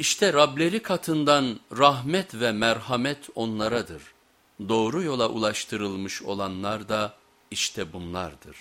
İşte Rableri katından rahmet ve merhamet onlaradır. Doğru yola ulaştırılmış olanlar da işte bunlardır.